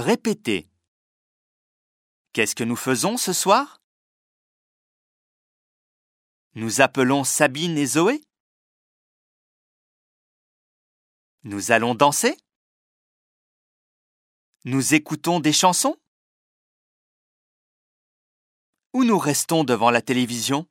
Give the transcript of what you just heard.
Répétez. Qu'est-ce que nous faisons ce soir? Nous appelons Sabine et Zoé. Nous allons danser. Nous écoutons des chansons. Ou nous restons devant la télévision?